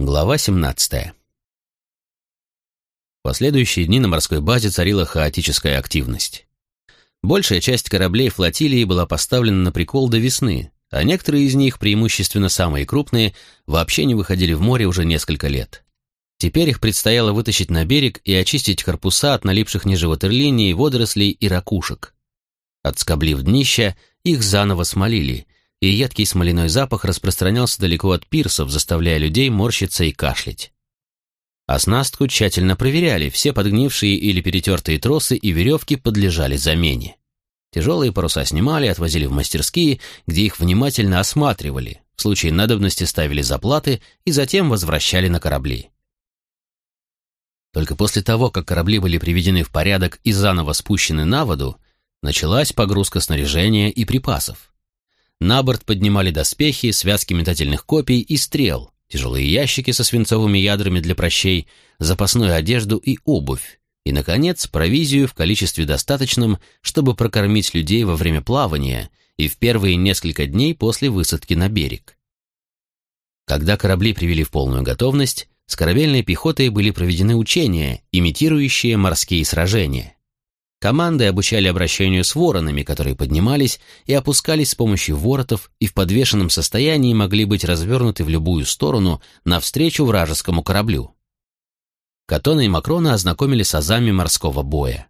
Глава 17. В последующие дни на морской базе царила хаотическая активность. Большая часть кораблей флотилии была поставлена на прикол до весны, а некоторые из них, преимущественно самые крупные, вообще не выходили в море уже несколько лет. Теперь их предстояло вытащить на берег и очистить корпуса от налипших ниже ватерлинии, водорослей и ракушек. Отскоблив днища, их заново смолили – и едкий смоляной запах распространялся далеко от пирсов, заставляя людей морщиться и кашлять. Оснастку тщательно проверяли, все подгнившие или перетертые тросы и веревки подлежали замене. Тяжелые паруса снимали, отвозили в мастерские, где их внимательно осматривали, в случае надобности ставили заплаты и затем возвращали на корабли. Только после того, как корабли были приведены в порядок и заново спущены на воду, началась погрузка снаряжения и припасов. На борт поднимали доспехи, связки метательных копий и стрел, тяжелые ящики со свинцовыми ядрами для прощей, запасную одежду и обувь, и, наконец, провизию в количестве достаточном, чтобы прокормить людей во время плавания и в первые несколько дней после высадки на берег. Когда корабли привели в полную готовность, с корабельной пехотой были проведены учения, имитирующие морские сражения. Команды обучали обращению с воронами, которые поднимались и опускались с помощью воротов и в подвешенном состоянии могли быть развернуты в любую сторону навстречу вражескому кораблю. Катона и Макрона ознакомили с азами морского боя.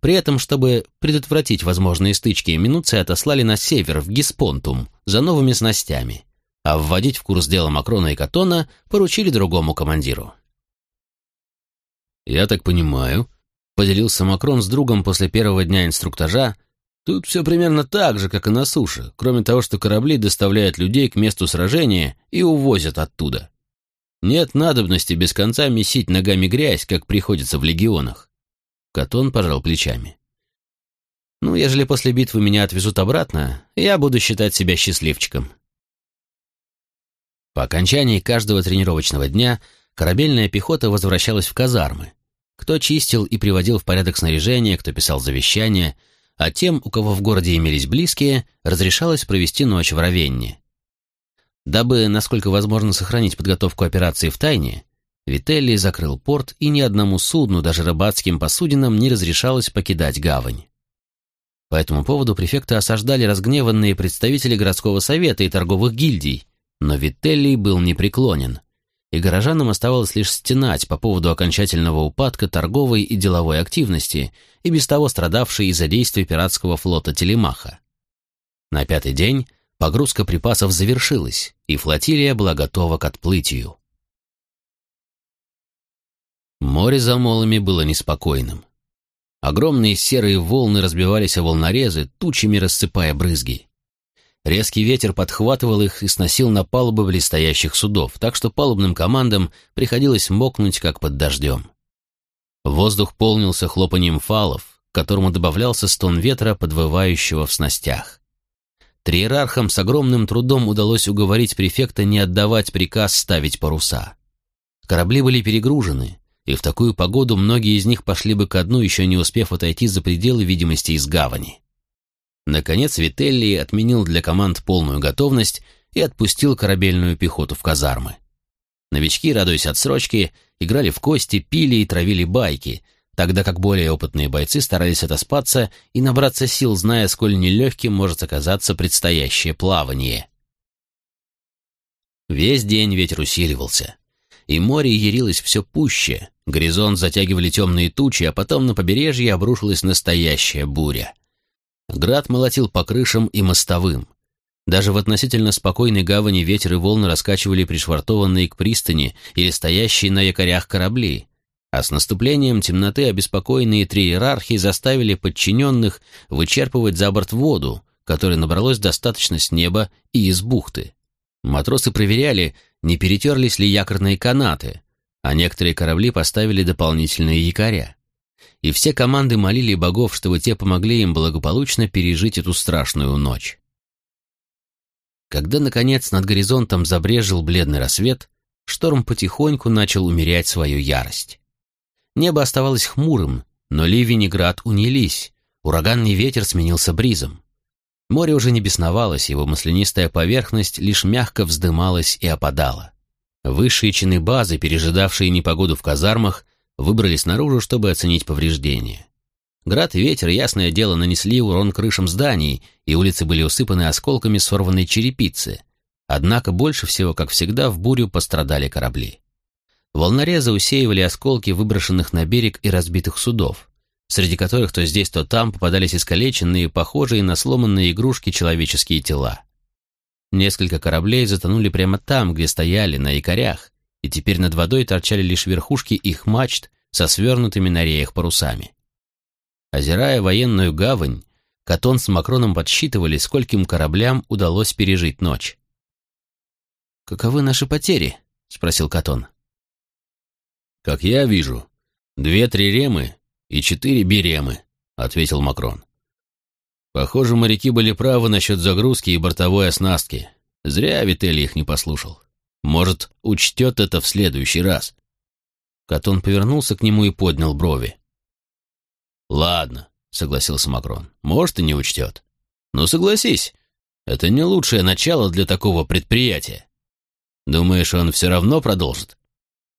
При этом, чтобы предотвратить возможные стычки, Минуция отослали на север, в Гиспонтум, за новыми снастями, а вводить в курс дела Макрона и Катона поручили другому командиру. «Я так понимаю», Поделился Макрон с другом после первого дня инструктажа. Тут все примерно так же, как и на суше, кроме того, что корабли доставляют людей к месту сражения и увозят оттуда. Нет надобности без конца месить ногами грязь, как приходится в легионах. Катон пожал плечами. Ну, ежели после битвы меня отвезут обратно, я буду считать себя счастливчиком. По окончании каждого тренировочного дня корабельная пехота возвращалась в казармы, кто чистил и приводил в порядок снаряжение, кто писал завещания, а тем, у кого в городе имелись близкие, разрешалось провести ночь в Равенне. Дабы, насколько возможно, сохранить подготовку операции в тайне, Вителли закрыл порт, и ни одному судну, даже рыбацким посудинам, не разрешалось покидать гавань. По этому поводу префекта осаждали разгневанные представители городского совета и торговых гильдий, но Вителли был непреклонен и горожанам оставалось лишь стенать по поводу окончательного упадка торговой и деловой активности и без того страдавшей из-за действий пиратского флота Телемаха. На пятый день погрузка припасов завершилась, и флотилия была готова к отплытию. Море за молами было неспокойным. Огромные серые волны разбивались о волнорезы, тучами рассыпая брызги. Резкий ветер подхватывал их и сносил на палубы блестящих судов, так что палубным командам приходилось мокнуть, как под дождем. Воздух полнился хлопанием фалов, к которому добавлялся стон ветра, подвывающего в снастях. Триерархам с огромным трудом удалось уговорить префекта не отдавать приказ ставить паруса. Корабли были перегружены, и в такую погоду многие из них пошли бы ко дну, еще не успев отойти за пределы видимости из гавани. Наконец Вителли отменил для команд полную готовность и отпустил корабельную пехоту в казармы. Новички, радуясь отсрочке, играли в кости, пили и травили байки, тогда как более опытные бойцы старались отоспаться и набраться сил, зная, сколь нелегким может оказаться предстоящее плавание. Весь день ветер усиливался, и море ярилось все пуще, горизонт затягивали темные тучи, а потом на побережье обрушилась настоящая буря. Град молотил по крышам и мостовым. Даже в относительно спокойной гавани ветер и волны раскачивали пришвартованные к пристани или стоящие на якорях корабли, а с наступлением темноты обеспокоенные три иерархии заставили подчиненных вычерпывать за борт воду, которой набралось достаточно с неба и из бухты. Матросы проверяли, не перетерлись ли якорные канаты, а некоторые корабли поставили дополнительные якоря и все команды молили богов, чтобы те помогли им благополучно пережить эту страшную ночь. Когда, наконец, над горизонтом забрежил бледный рассвет, шторм потихоньку начал умерять свою ярость. Небо оставалось хмурым, но ливень и град унились, ураганный ветер сменился бризом. Море уже не бесновалось, его маслянистая поверхность лишь мягко вздымалась и опадала. Высшие чины базы, пережидавшие непогоду в казармах, выбрались наружу, чтобы оценить повреждения. Град и ветер, ясное дело, нанесли урон крышам зданий, и улицы были усыпаны осколками сорванной черепицы. Однако больше всего, как всегда, в бурю пострадали корабли. Волнорезы усеивали осколки выброшенных на берег и разбитых судов, среди которых то здесь, то там попадались искалеченные, похожие на сломанные игрушки человеческие тела. Несколько кораблей затонули прямо там, где стояли, на якорях, и теперь над водой торчали лишь верхушки их мачт со свернутыми на реях парусами. Озирая военную гавань, Катон с Макроном подсчитывали, скольким кораблям удалось пережить ночь. «Каковы наши потери?» — спросил Катон. «Как я вижу, две триремы и четыре биремы», — ответил Макрон. «Похоже, моряки были правы насчет загрузки и бортовой оснастки. Зря Вителли их не послушал. Может, учтет это в следующий раз». Катон повернулся к нему и поднял брови. «Ладно», — согласился Макрон, — «может, и не учтет. Но согласись, это не лучшее начало для такого предприятия. Думаешь, он все равно продолжит?»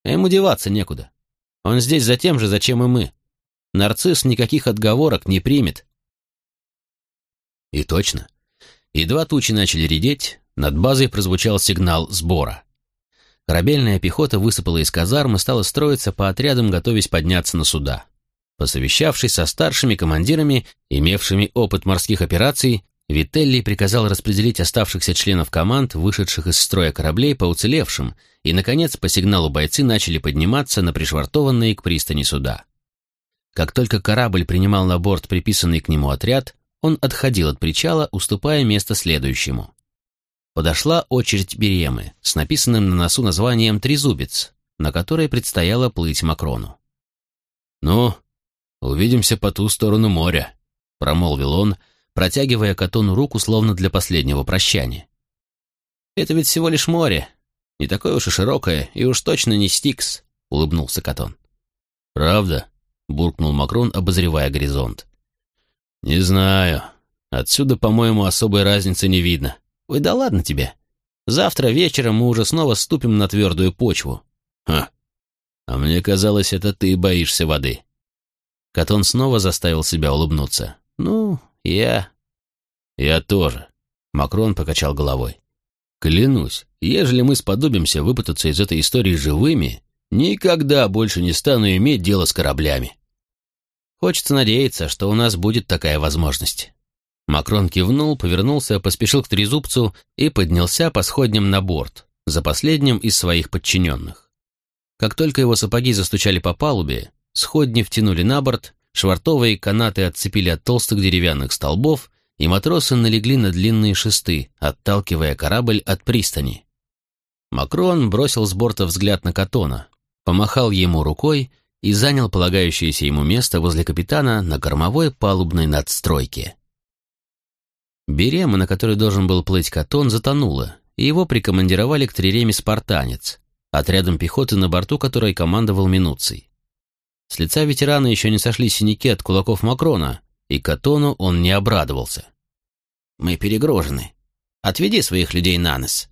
Ему деваться некуда. Он здесь за тем же, зачем и мы. Нарцисс никаких отговорок не примет. И точно. Едва тучи начали редеть, над базой прозвучал сигнал сбора. Корабельная пехота высыпала из казарм и стала строиться по отрядам, готовясь подняться на суда. Посовещавшись со старшими командирами, имевшими опыт морских операций, Вителли приказал распределить оставшихся членов команд, вышедших из строя кораблей, по уцелевшим, и, наконец, по сигналу бойцы начали подниматься на пришвартованные к пристани суда. Как только корабль принимал на борт приписанный к нему отряд, он отходил от причала, уступая место следующему. Подошла очередь Беремы с написанным на носу названием «Трезубец», на которой предстояло плыть Макрону. «Ну, увидимся по ту сторону моря», — промолвил он, — протягивая Катону руку, словно для последнего прощания. «Это ведь всего лишь море. Не такое уж и широкое, и уж точно не Стикс», — улыбнулся Катон. «Правда?» — буркнул Макрон, обозревая горизонт. «Не знаю. Отсюда, по-моему, особой разницы не видно». «Ой, да ладно тебе. Завтра вечером мы уже снова ступим на твердую почву». «Ха! А мне казалось, это ты боишься воды». Катон снова заставил себя улыбнуться. «Ну, я... Я тоже. Макрон покачал головой. Клянусь, ежели мы сподобимся выпутаться из этой истории живыми, никогда больше не стану иметь дело с кораблями. Хочется надеяться, что у нас будет такая возможность. Макрон кивнул, повернулся, поспешил к трезубцу и поднялся по сходням на борт, за последним из своих подчиненных. Как только его сапоги застучали по палубе, сходни втянули на борт, Швартовые канаты отцепили от толстых деревянных столбов, и матросы налегли на длинные шесты, отталкивая корабль от пристани. Макрон бросил с борта взгляд на Катона, помахал ему рукой и занял полагающееся ему место возле капитана на кормовой палубной надстройке. Берема, на которой должен был плыть Катон, затонула, и его прикомандировали к триреме «Спартанец», отрядом пехоты на борту которой командовал Минуций. С лица ветерана еще не сошли синяки от кулаков Макрона, и Катону он не обрадовался. «Мы перегружены. Отведи своих людей на нос,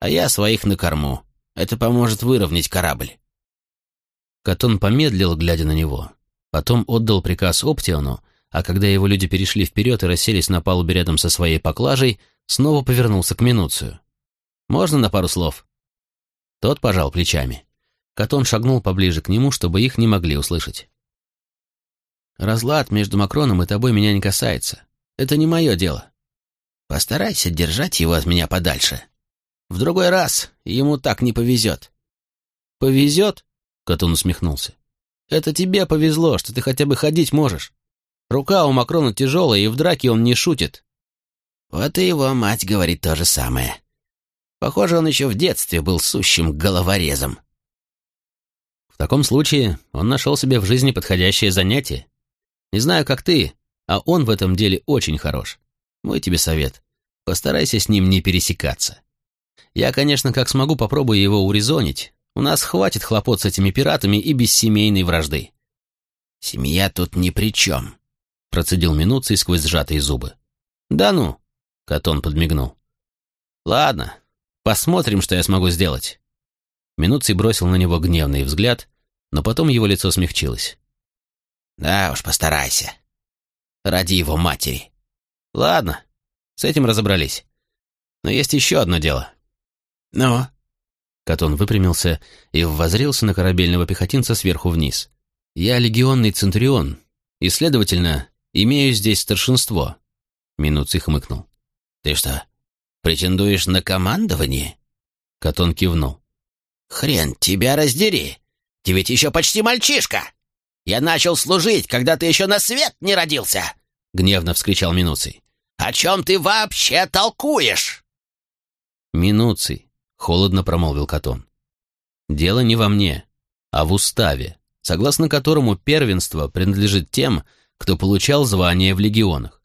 а я своих на корму. Это поможет выровнять корабль». Катон помедлил, глядя на него. Потом отдал приказ Оптиону, а когда его люди перешли вперед и расселись на палубе рядом со своей поклажей, снова повернулся к Минуцию. «Можно на пару слов?» Тот пожал плечами. Катон шагнул поближе к нему, чтобы их не могли услышать. «Разлад между Макроном и тобой меня не касается. Это не мое дело. Постарайся держать его от меня подальше. В другой раз ему так не повезет». «Повезет?» — Катон усмехнулся. «Это тебе повезло, что ты хотя бы ходить можешь. Рука у Макрона тяжелая, и в драке он не шутит». Вот и его мать говорит то же самое. Похоже, он еще в детстве был сущим головорезом. В таком случае он нашел себе в жизни подходящее занятие. Не знаю, как ты, а он в этом деле очень хорош. Мой тебе совет. Постарайся с ним не пересекаться. Я, конечно, как смогу, попробую его урезонить. У нас хватит хлопот с этими пиратами и без семейной вражды. «Семья тут ни при чем», — процедил Минуций сквозь сжатые зубы. «Да ну», — Катон подмигнул. «Ладно, посмотрим, что я смогу сделать. Минуций бросил на него гневный взгляд, но потом его лицо смягчилось. «Да уж, постарайся. Ради его матери». «Ладно, с этим разобрались. Но есть еще одно дело». «Ну?» Катон выпрямился и воззрился на корабельного пехотинца сверху вниз. «Я легионный центурион, и, следовательно, имею здесь старшинство». Минуций хмыкнул. «Ты что, претендуешь на командование?» Катон кивнул. «Хрен тебя раздери! Ты ведь еще почти мальчишка! Я начал служить, когда ты еще на свет не родился!» Гневно вскричал Минуций. «О чем ты вообще толкуешь?» «Минуций», — холодно промолвил Катон. «Дело не во мне, а в уставе, согласно которому первенство принадлежит тем, кто получал звание в легионах.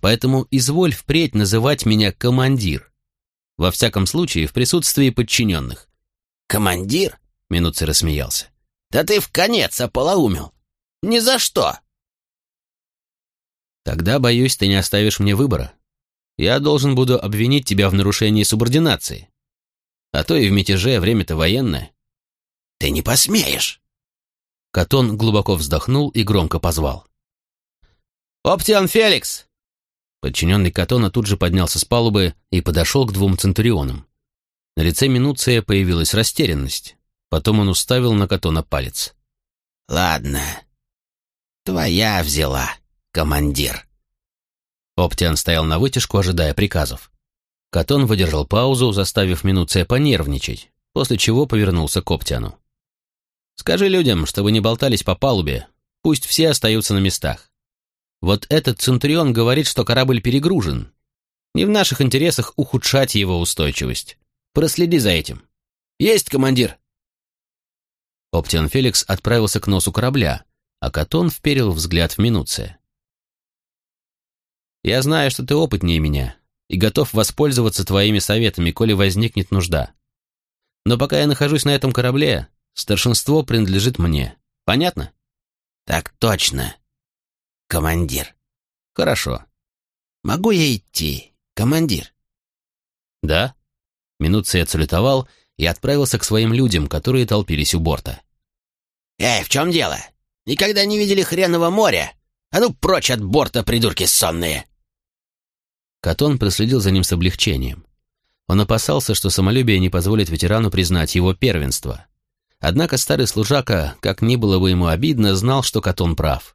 Поэтому изволь впредь называть меня командир. Во всяком случае, в присутствии подчиненных. «Командир?» — Минуций рассмеялся. «Да ты в конец ополоумел! Ни за что!» «Тогда, боюсь, ты не оставишь мне выбора. Я должен буду обвинить тебя в нарушении субординации. А то и в мятеже время-то военное». «Ты не посмеешь!» Катон глубоко вздохнул и громко позвал. «Оптиан Феликс!» Подчиненный Катона тут же поднялся с палубы и подошел к двум центурионам. На лице Минуция появилась растерянность. Потом он уставил на Катона палец. «Ладно, твоя взяла, командир». Оптиан стоял на вытяжку, ожидая приказов. Катон выдержал паузу, заставив Минуция понервничать, после чего повернулся к Оптиану. «Скажи людям, чтобы не болтались по палубе, пусть все остаются на местах. Вот этот Центурион говорит, что корабль перегружен. Не в наших интересах ухудшать его устойчивость. Проследи за этим. Есть, командир!» Оптиан Феликс отправился к носу корабля, а Катон вперил взгляд в Минуция. «Я знаю, что ты опытнее меня и готов воспользоваться твоими советами, коли возникнет нужда. Но пока я нахожусь на этом корабле, старшинство принадлежит мне. Понятно?» «Так точно», командир. Хорошо. Могу я идти, командир? Да. Минутций отсалютовал и отправился к своим людям, которые толпились у борта. Эй, в чем дело? Никогда не видели хреново моря? А ну прочь от борта, придурки сонные! Катон проследил за ним с облегчением. Он опасался, что самолюбие не позволит ветерану признать его первенство. Однако старый служака, как ни было бы ему обидно, знал, что Катон прав.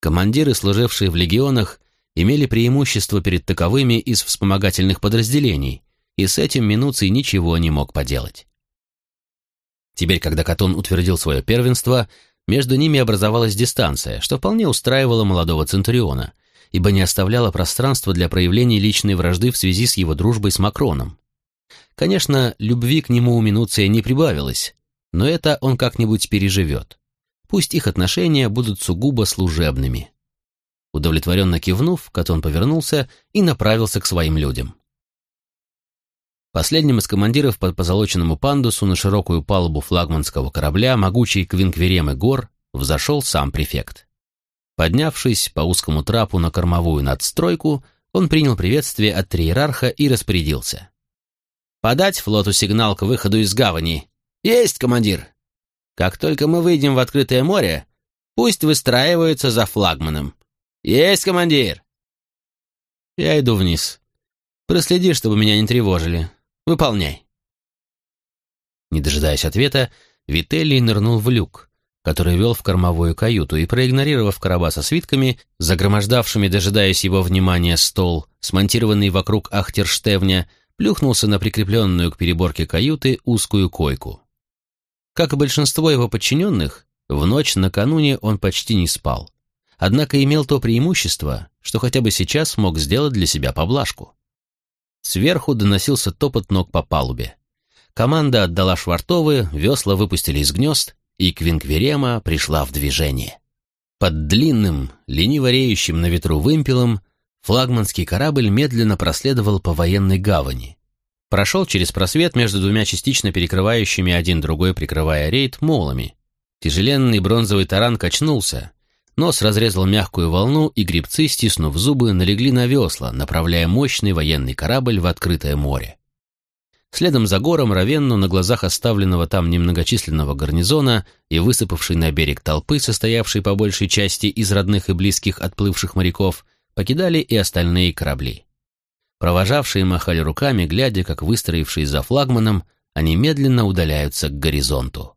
Командиры, служившие в легионах, имели преимущество перед таковыми из вспомогательных подразделений, и с этим Минуций ничего не мог поделать. Теперь, когда Катон утвердил свое первенство, между ними образовалась дистанция, что вполне устраивало молодого Центуриона, ибо не оставляло пространства для проявления личной вражды в связи с его дружбой с Макроном. Конечно, любви к нему у Минуция не прибавилось, но это он как-нибудь переживет. Пусть их отношения будут сугубо служебными. Удовлетворенно кивнув, Катон повернулся и направился к своим людям. Последним из командиров по позолоченному пандусу на широкую палубу флагманского корабля могучий Квинкверемы гор взошел сам префект. Поднявшись по узкому трапу на кормовую надстройку, он принял приветствие от триерарха и распорядился. «Подать флоту сигнал к выходу из гавани!» «Есть, командир!» Как только мы выйдем в открытое море, пусть выстраиваются за флагманом. Есть, командир!» «Я иду вниз. Проследи, чтобы меня не тревожили. Выполняй». Не дожидаясь ответа, Вителлий нырнул в люк, который вел в кормовую каюту, и, проигнорировав короба со свитками, загромождавшими, дожидаясь его внимания, стол, смонтированный вокруг ахтерштевня, плюхнулся на прикрепленную к переборке каюты узкую койку. Как и большинство его подчиненных, в ночь накануне он почти не спал. Однако имел то преимущество, что хотя бы сейчас мог сделать для себя поблажку. Сверху доносился топот ног по палубе. Команда отдала швартовы, весла выпустили из гнезд, и Квинкверема пришла в движение. Под длинным, лениво реющим на ветру вымпелом флагманский корабль медленно проследовал по военной гавани, Прошел через просвет между двумя частично перекрывающими один другой, прикрывая рейд, молами. Тяжеленный бронзовый таран качнулся. Нос разрезал мягкую волну, и грибцы, стиснув зубы, налегли на весла, направляя мощный военный корабль в открытое море. Следом за гором Равенну на глазах оставленного там немногочисленного гарнизона и высыпавшей на берег толпы, состоявшей по большей части из родных и близких отплывших моряков, покидали и остальные корабли. Провожавшие махали руками, глядя, как выстроившись за флагманом, они медленно удаляются к горизонту.